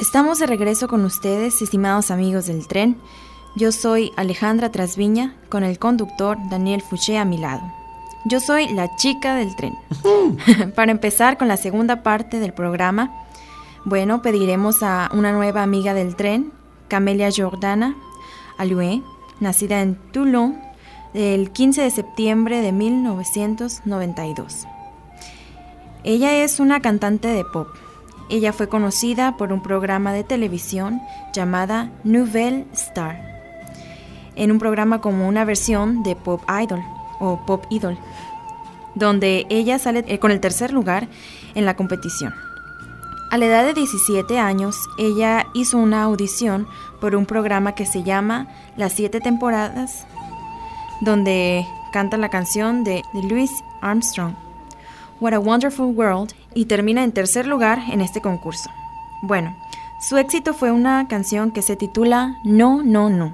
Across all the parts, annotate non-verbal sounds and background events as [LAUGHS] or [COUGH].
Estamos de regreso con ustedes, estimados amigos del tren. Yo soy Alejandra Trasviña, con el conductor Daniel Fouché a mi lado. Yo soy la chica del tren. [LAUGHS] Para empezar con la segunda parte del programa, bueno, pediremos a una nueva amiga del tren, Camelia Jordana Aloué, nacida en Toulon el 15 de septiembre de 1992. Ella es una cantante de pop ella fue conocida por un programa de televisión llamada Nouvelle Star, en un programa como una versión de Pop Idol o Pop Idol, donde ella sale eh, con el tercer lugar en la competición. A la edad de 17 años, ella hizo una audición por un programa que se llama Las Siete Temporadas, donde canta la canción de Louis Armstrong. What a Wonderful World y termina en tercer lugar en este concurso. Bueno, su éxito fue una canción que se titula No, no, no.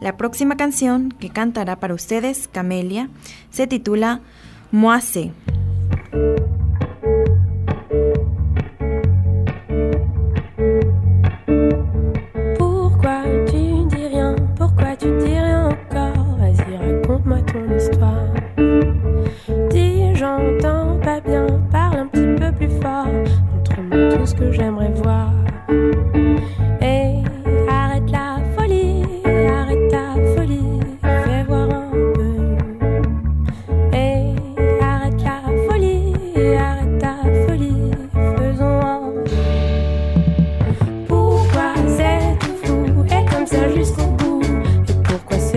La próxima canción que cantará para ustedes, Camelia, se titula Moi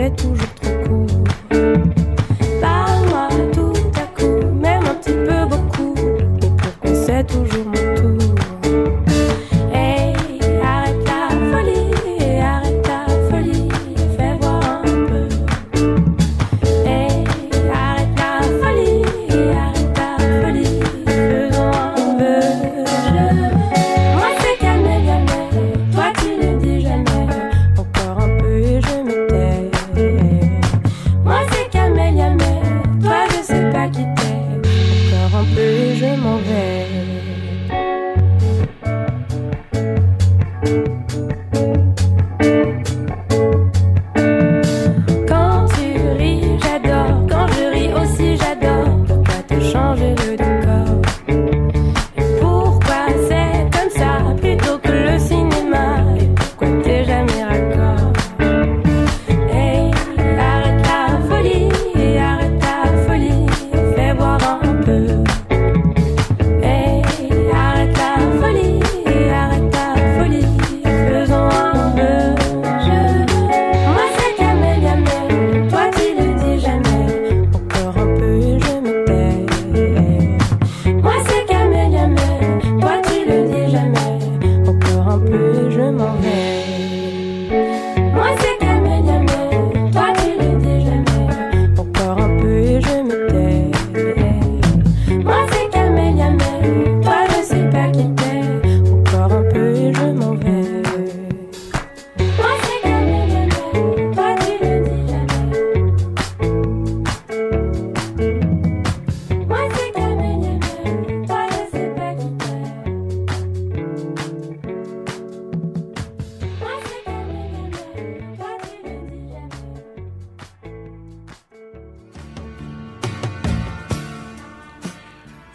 опять ужас.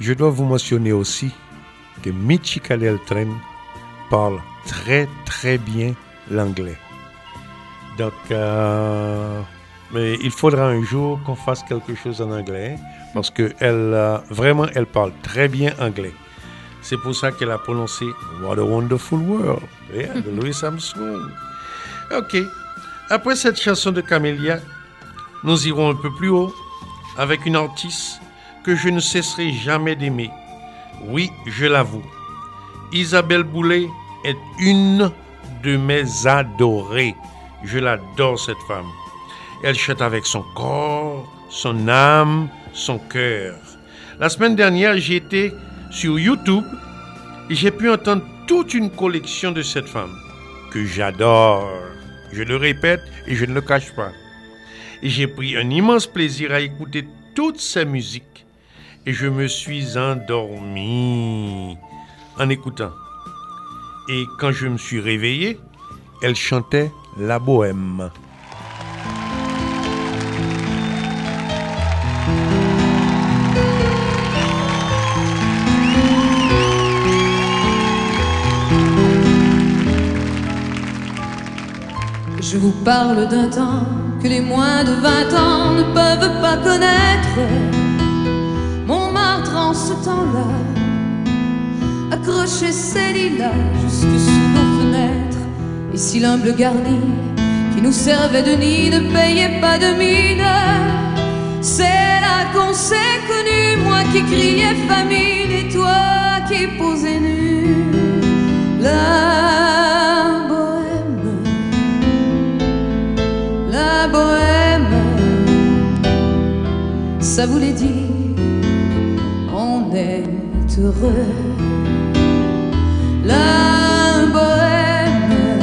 Je dois vous mentionner aussi que Michi Tren parle très très bien l'anglais. Donc, euh, mais il faudra un jour qu'on fasse quelque chose en anglais parce que elle, euh, vraiment, elle parle très bien anglais. C'est pour ça qu'elle a prononcé What a Wonderful World de Louis Armstrong. Ok. Après cette chanson de Camélia, nous irons un peu plus haut avec une artiste que je ne cesserai jamais d'aimer. Oui, je l'avoue. Isabelle Boulet est une de mes adorées. Je l'adore cette femme. Elle chante avec son corps, son âme, son cœur. La semaine dernière, j'étais sur YouTube et j'ai pu entendre toute une collection de cette femme que j'adore. Je le répète et je ne le cache pas. Et j'ai pris un immense plaisir à écouter toutes ces musiques et je me suis endormi en écoutant. Et quand je me suis réveillé, elle chantait la bohème. Je vous parle d'un temps que les moins de 20 ans ne peuvent pas connaître. En ce temps-là accrochait ses lilas jusque sous nos fenêtres. Et si l'humble garni qui nous servait de nid ne payait pas de mine, c'est là qu'on s'est connu, moi qui criais famine et toi qui posais nu. La bohème, la bohème, ça voulait dire heureux. La bohème,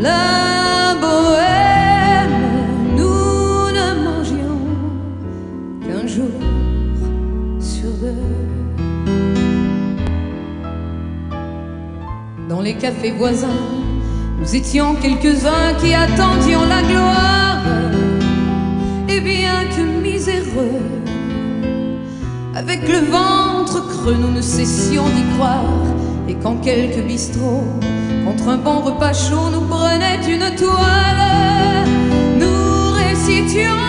la bohème, nous ne mangions qu'un jour sur deux. Dans les cafés voisins, nous étions quelques-uns qui attendions la gloire. Et bien que miséreux, avec le creux, nous ne cessions d'y croire. Et quand quelques bistrots, contre un bon repas chaud, nous prenaient une toile, nous récitions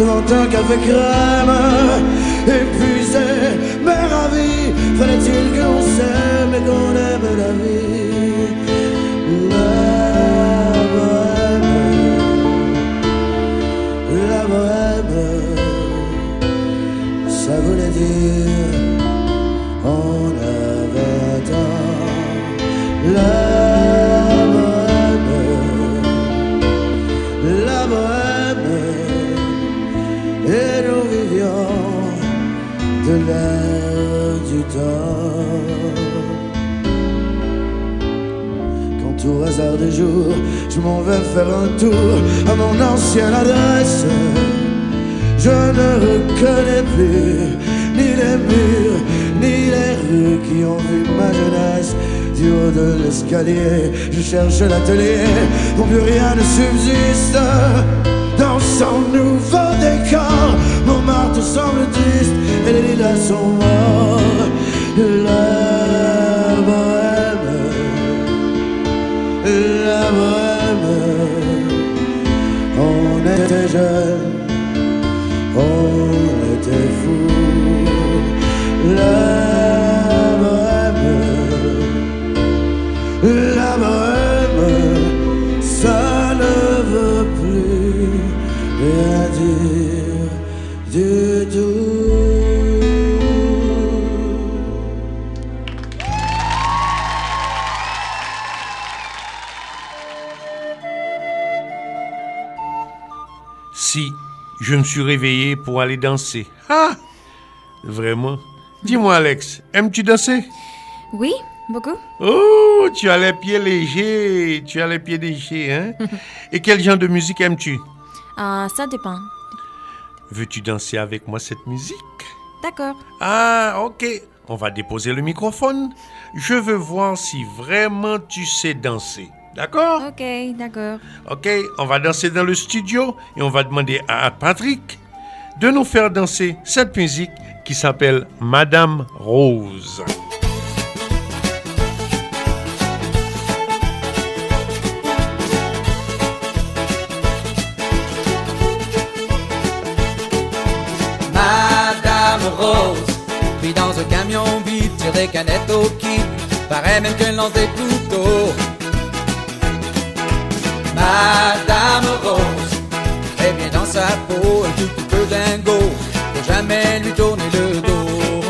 un café crème, La la bohème. On était jeunes, suis réveillé pour aller danser. Ah Vraiment Dis-moi, Alex, aimes-tu danser? Oui, beaucoup. Oh, tu as les pieds légers, tu as les pieds légers, hein? [LAUGHS] Et quel genre de musique aimes-tu? Ah, ça dépend. Veux-tu danser avec moi cette musique? D'accord. Ah, ok. On va déposer le microphone. Je veux voir si vraiment tu sais danser. D'accord? Ok, d'accord. Ok, on va danser dans le studio et on va demander à Patrick de nous faire danser cette musique qui s'appelle Madame Rose. rose. Puis dans un camion vide, des canettes au kit. Paraît même qu'elle lance des couteaux. Madame Rose est bien dans sa peau, un tout petit peu dingo. Faut jamais lui tourner le dos.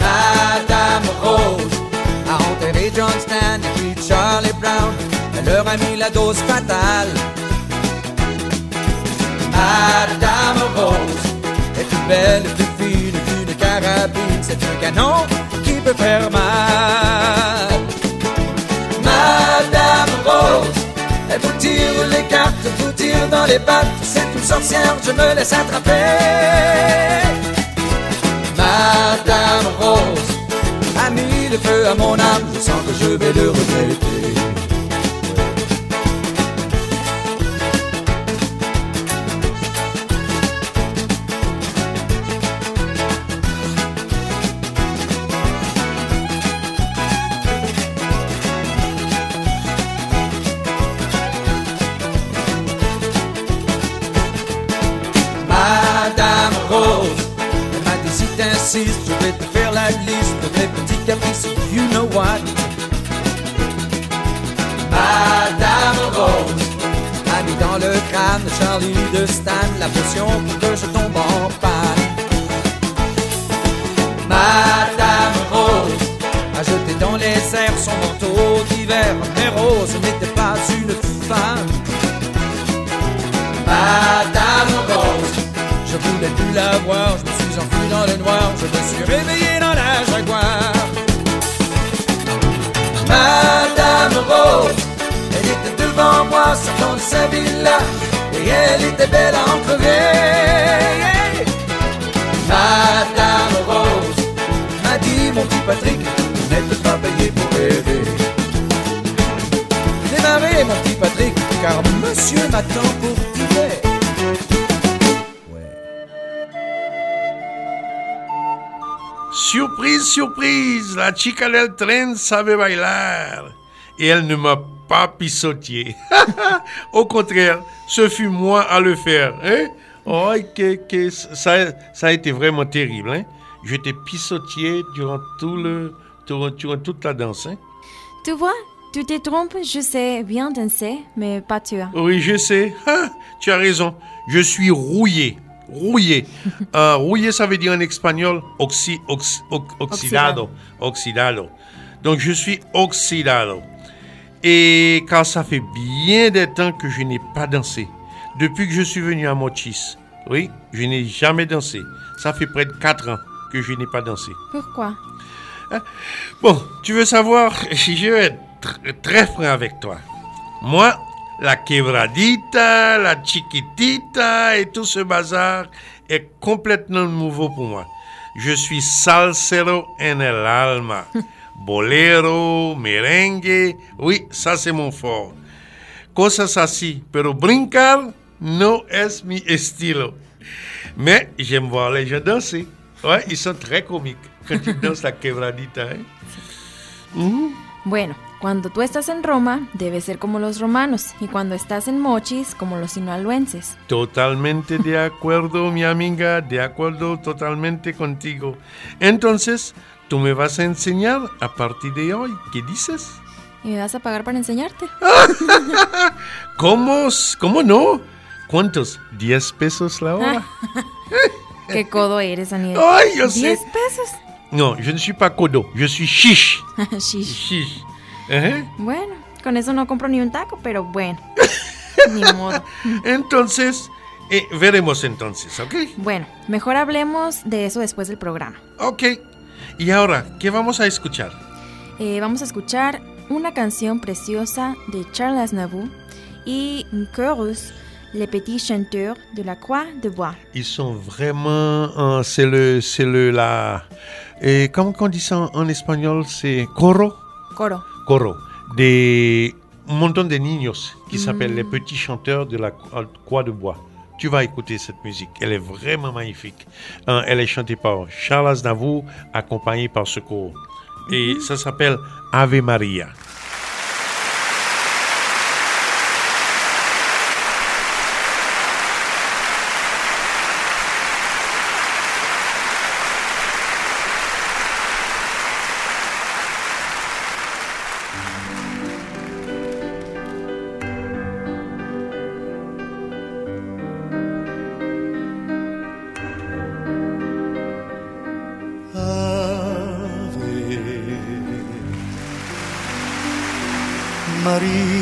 Madame Rose a enterré John Stan et puis Charlie Brown. Elle leur a mis la dose fatale. Madame Rose est plus belle, plus fine qu'une carabine. C'est un canon qui peut faire mal. C'est une sorcière, je me laisse attraper. Madame Rose a mis le feu à mon âme, je sens que je vais le regretter. Le crâne de Charlie de Stan la potion pour que je tombe en panne. Madame Rose a jeté dans les airs son manteau d'hiver, mais Rose n'était pas une femme. Madame Rose, je voulais plus la voir, je me suis enfui dans le noir, je me suis réveillé elle était belle à en crever. Madame Rose m'a dit, mon petit Patrick, vous n'êtes pas payé pour rêver. Démarrez, mon petit Patrick, car monsieur m'attend pour dîner. Surprise, surprise, la chica del tren savait bailar. Et elle ne m'a pas pissotié. [LAUGHS] Au contraire, ce fut moi à le faire. Hein? Oh, que, que ça, ça a été vraiment terrible. Hein? Je t'ai pissotié durant, tout le, durant, durant toute la danse. Hein? Tu vois, tu te trompes, je sais bien danser, mais pas toi. Oui, je sais. Ah, tu as raison. Je suis rouillé. Rouillé. Euh, [LAUGHS] rouillé, ça veut dire en espagnol oxy, ox- ox- oxidado. Oxidado. Donc, je suis oxidado. Et car ça fait bien des temps que je n'ai pas dansé. Depuis que je suis venu à Mochis. Oui, je n'ai jamais dansé. Ça fait près de 4 ans que je n'ai pas dansé. Pourquoi? Bon, tu veux savoir, [LAUGHS] je vais être tr- très franc avec toi. Moi, la quebradita, la chiquitita et tout ce bazar est complètement nouveau pour moi. Je suis salsero en el alma. [LAUGHS] Bolero, merengue, oui, ça c'est mon fort. Cosas así, pero brincar no es mi estilo. Mais j'aime voir les gens danser. Ouais, ils sont très comiques quand ils dansent la quebradita. hein. Mhm. Bueno, cuando tú estás en Roma, debes ser como los romanos, y cuando estás en Mochis, como los sinaloenses. Totalmente de acuerdo, mi amiga, de acuerdo totalmente contigo. Entonces, tú me vas a enseñar a partir de hoy. ¿Qué dices? ¿Y me vas a pagar para enseñarte? [LAUGHS] ¿Cómo? ¿Cómo no? ¿Cuántos? ¿10 pesos la hora? [LAUGHS] ¿Qué codo eres, Daniel? Ay, yo sé. ¿Diez pesos? No, je ne suis pas codo, suis chiche. [LAUGHS] Shish. Ajá. Bueno, con eso no compro ni un taco, pero bueno. ni modo. Entonces, eh, veremos entonces, ¿ok? Bueno, mejor hablemos de eso después del programa. Ok. Y ahora, ¿qué vamos a escuchar? Eh, vamos a escuchar una canción preciosa de Charles Navour y un chorus, Les Petits Chanteurs de la Croix de Bois. Ils sont vraiment, euh, c'est le, c'est le, la, et comment on dit ça en, en espagnol, c'est coro, Coro. coro, des, un monton de niños qui s'appellent les petits chanteurs de la Cro- croix de bois. Tu vas écouter cette musique, elle est vraiment magnifique. Hein, elle est chantée par Charles Aznavour, accompagné par ce coro. Et ça s'appelle Ave Maria. Maria.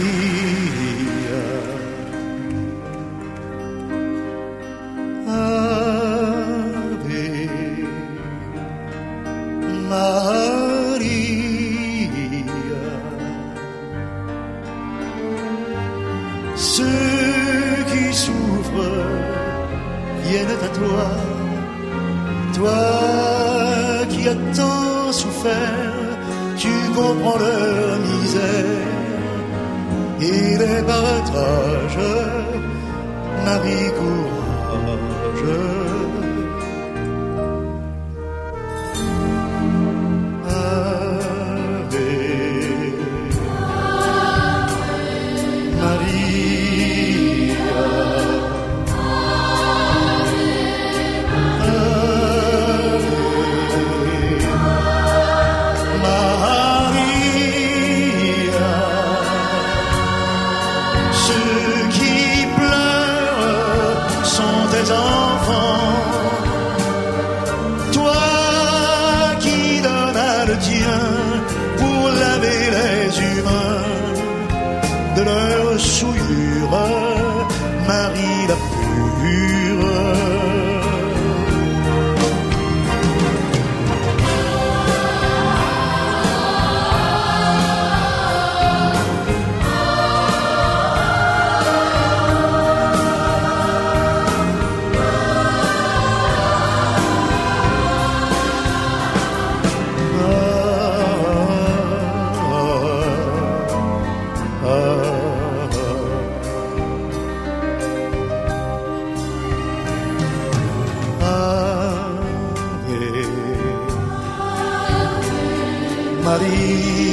Maria.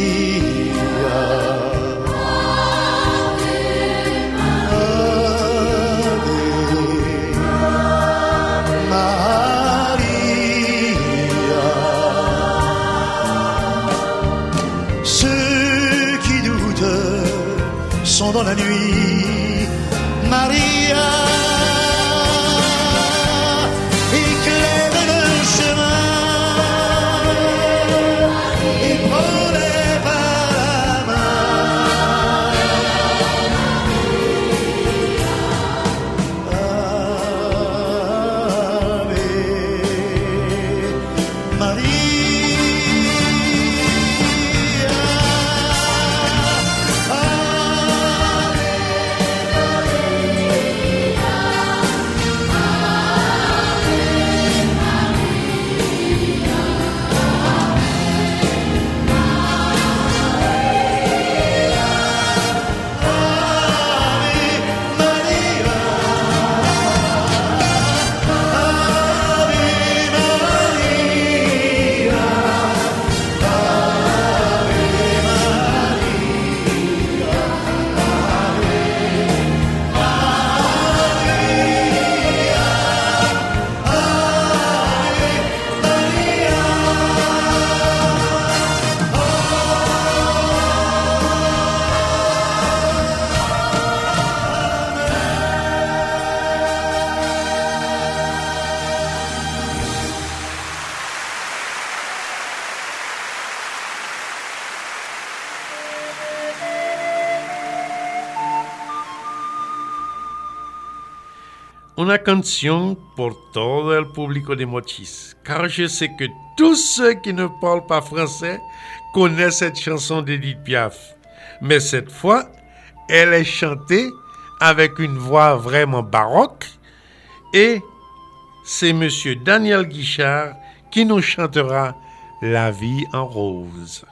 Una canción pour todo el público de Mochis, car je sais que tous ceux qui ne parlent pas français connaissent cette chanson d'Edith Piaf. Mais cette fois, elle est chantée avec une voix vraiment baroque et c'est monsieur Daniel Guichard qui nous chantera La vie en rose.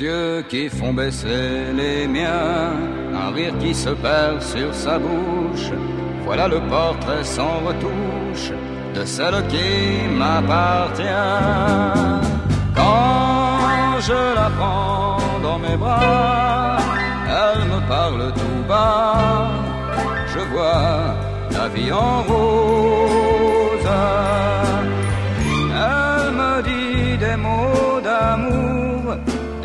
Yeux qui font baisser les miens, un rire qui se perd sur sa bouche. Voilà le portrait sans retouche de celle qui m'appartient. Quand je la prends dans mes bras, elle me parle tout bas. Je vois la vie en rose. Elle me dit des mots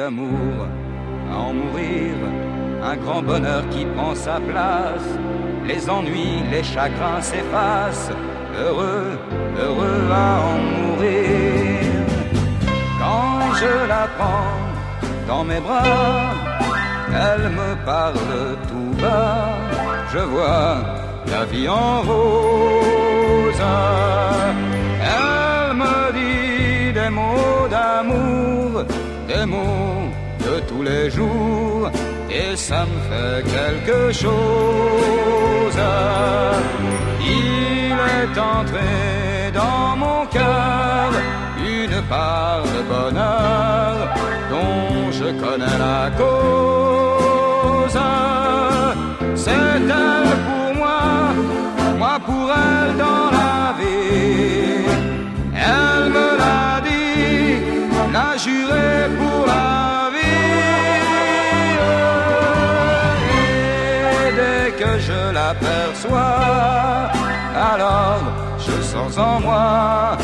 D'amour à en mourir, un grand bonheur qui prend sa place. Les ennuis, les chagrins s'effacent, heureux, heureux à en mourir. Je la prends dans mes bras, elle me parle tout bas. Je vois la vie en rose. Elle me dit des mots d'amour, des mots de tous les jours, et ça me fait quelque chose. Il est entré dans mon cœur une part de bonheur dont je connais la cause. C'est elle pour moi, moi pour elle dans la vie. Elle me l'a dit, l'a juré pour la vie. Et dès que je l'aperçois, alors je sens en moi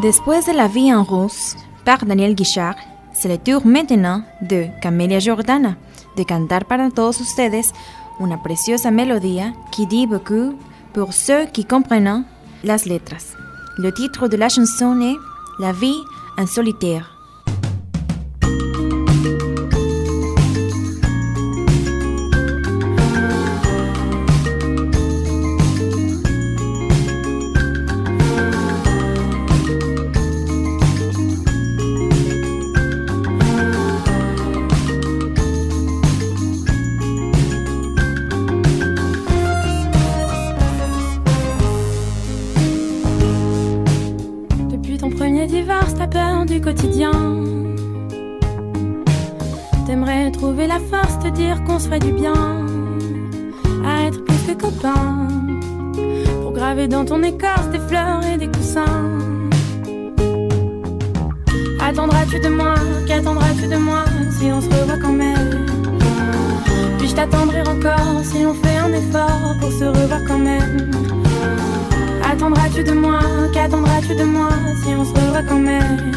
Después de La vie en rose, par Daniel Guichard, c'est le tour maintenant de Camelia Jordana de cantar para todos ustedes una preciosa melodía qui dit beaucoup pour ceux qui comprennent las letras. Le titre de la chanson est La vie en solitaire. De moi si on se revoit quand même.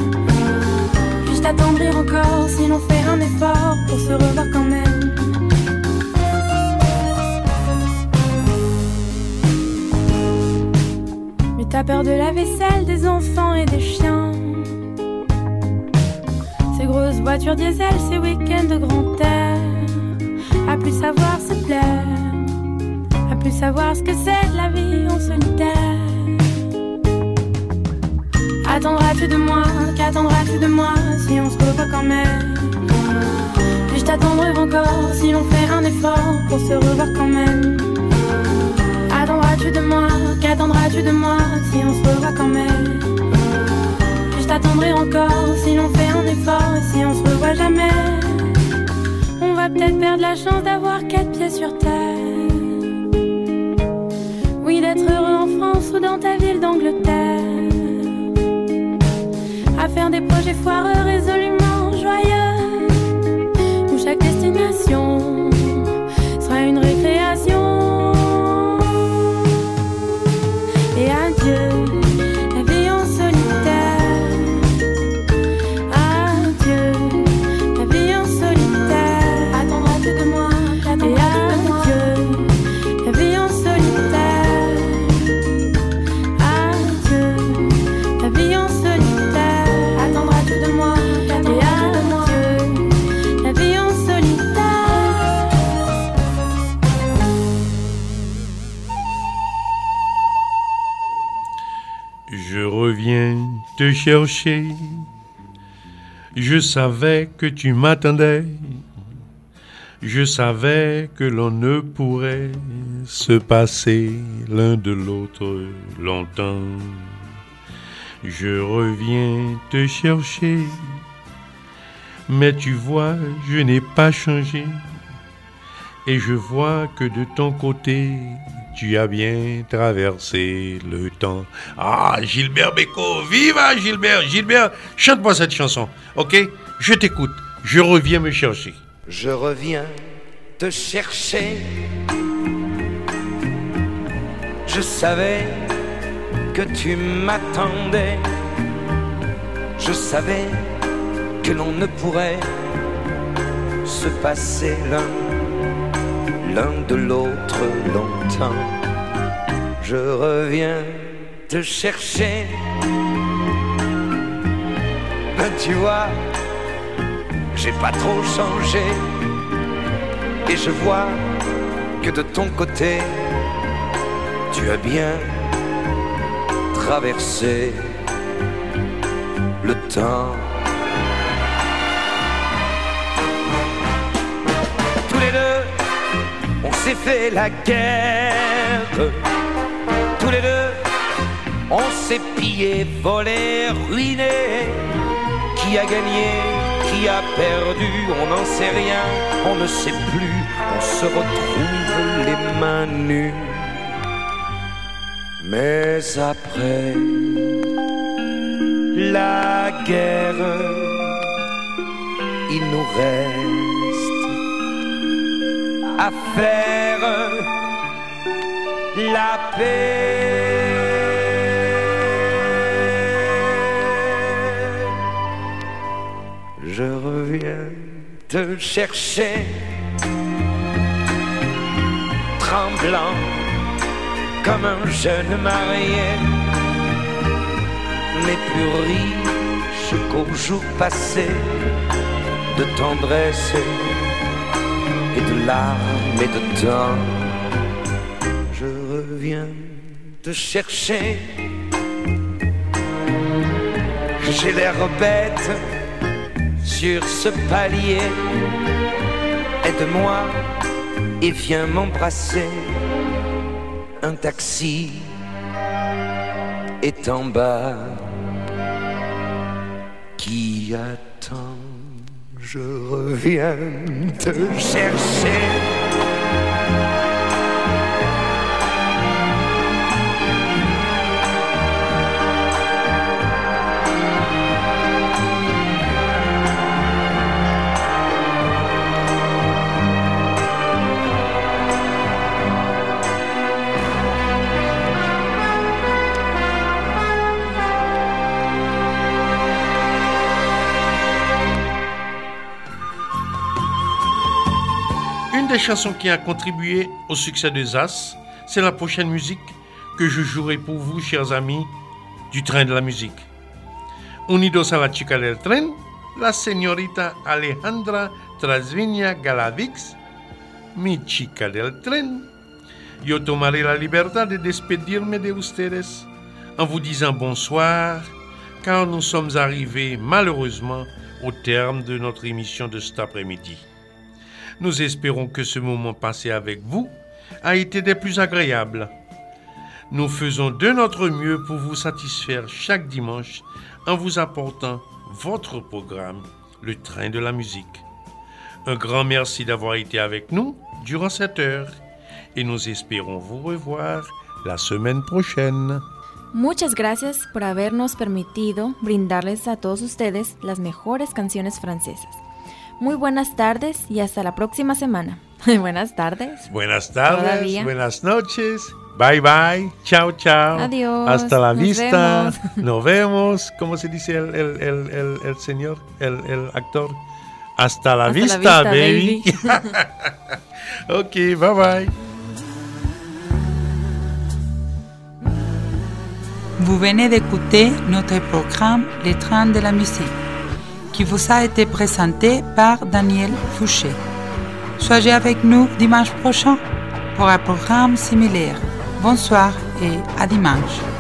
Puis-je t'attendrai encore si l'on fait un effort pour se revoir quand même. Mais t'as peur de la vaisselle, des enfants et des chiens. Ces grosses voitures diesel, ces week-ends de grand air. À plus savoir se plaire. À plus savoir ce que c'est la vie en solitaire. Attendras-tu de moi? Qu'attendras-tu de moi si on se revoit quand même? Puis-je t'attendrai encore si l'on fait un effort pour se revoir quand même? Attendras-tu de moi? Qu'attendras-tu de moi si on se revoit quand même? Puis-je t'attendrai encore si l'on fait un effort si on se revoit jamais? On va peut-être perdre la chance d'avoir quatre pieds sur terre. Oui, d'être heureux en France ou dans ta ville d'Angleterre. Des Je savais que tu m'attendais. Je savais que l'on ne pourrait se passer l'un de l'autre longtemps. Je reviens te chercher. Mais tu vois, je n'ai pas changé. Et je vois que de ton côté, tu as bien traversé le temps. Ah, Gilbert Bécaud, viva Gilbert, Gilbert, chante-moi cette chanson, ok? Je t'écoute, je reviens me chercher. Je reviens te chercher. Je savais que tu m'attendais. Je savais que l'on ne pourrait se passer l'un l'un de l'autre longtemps. Je reviens te chercher. Ben, tu vois, j'ai pas trop changé. Et je vois que de ton côté, tu as bien traversé le temps. S'est fait la guerre. Tous les deux, on s'est pillé, volé, ruiné. Qui a gagné, qui a perdu, on n'en sait rien, on ne sait plus. On se retrouve les mains nues. Mais après la guerre, il nous reste à faire la paix. Je reviens te chercher, tremblant comme un jeune marié, mais plus riche qu'au jour passé de tendresse et de larmes et de temps. Je reviens te chercher. J'ai l'air bête sur ce palier. Aide-moi et viens m'embrasser. Un taxi est en bas qui attend. Je reviens te chercher. Des chansons qui a contribué au succès de Zas, c'est la prochaine musique que je jouerai pour vous, chers amis, du train de la musique. Unidos a la chica del tren, la señorita Alejandra Trasviña Galavix, mi chica del tren. Yo tomaré la libertad de despedirme de ustedes en vous disant bonsoir, car nous sommes arrivés malheureusement au terme de notre émission de cet après-midi. Nous espérons que ce moment passé avec vous a été des plus agréables. Nous faisons de notre mieux pour vous satisfaire chaque dimanche en vous apportant votre programme, le train de la musique. Un grand merci d'avoir été avec nous durant cette heure et nous espérons vous revoir la semaine prochaine. Muchas gracias por habernos permitido brindarles a todos ustedes las mejores canciones francesas. Muy buenas tardes y hasta la próxima semana. [LAUGHS] buenas tardes. Buenas tardes, Todavía. buenas noches. Bye bye. Chao, chao. Adiós, Hasta la nos vista. vemos. [LAUGHS] Nos vemos. ¿Cómo se dice el, el- el- el- el señor, el, el actor? Hasta la Hasta la vista, vista, baby. [LAUGHS] ok, bye bye. Vous venez d'écouter notre programme Les Trains de la musique, qui vous a été présenté par Daniel Fouché. Soyez avec nous dimanche prochain pour un programme similaire. Bonsoir et à dimanche.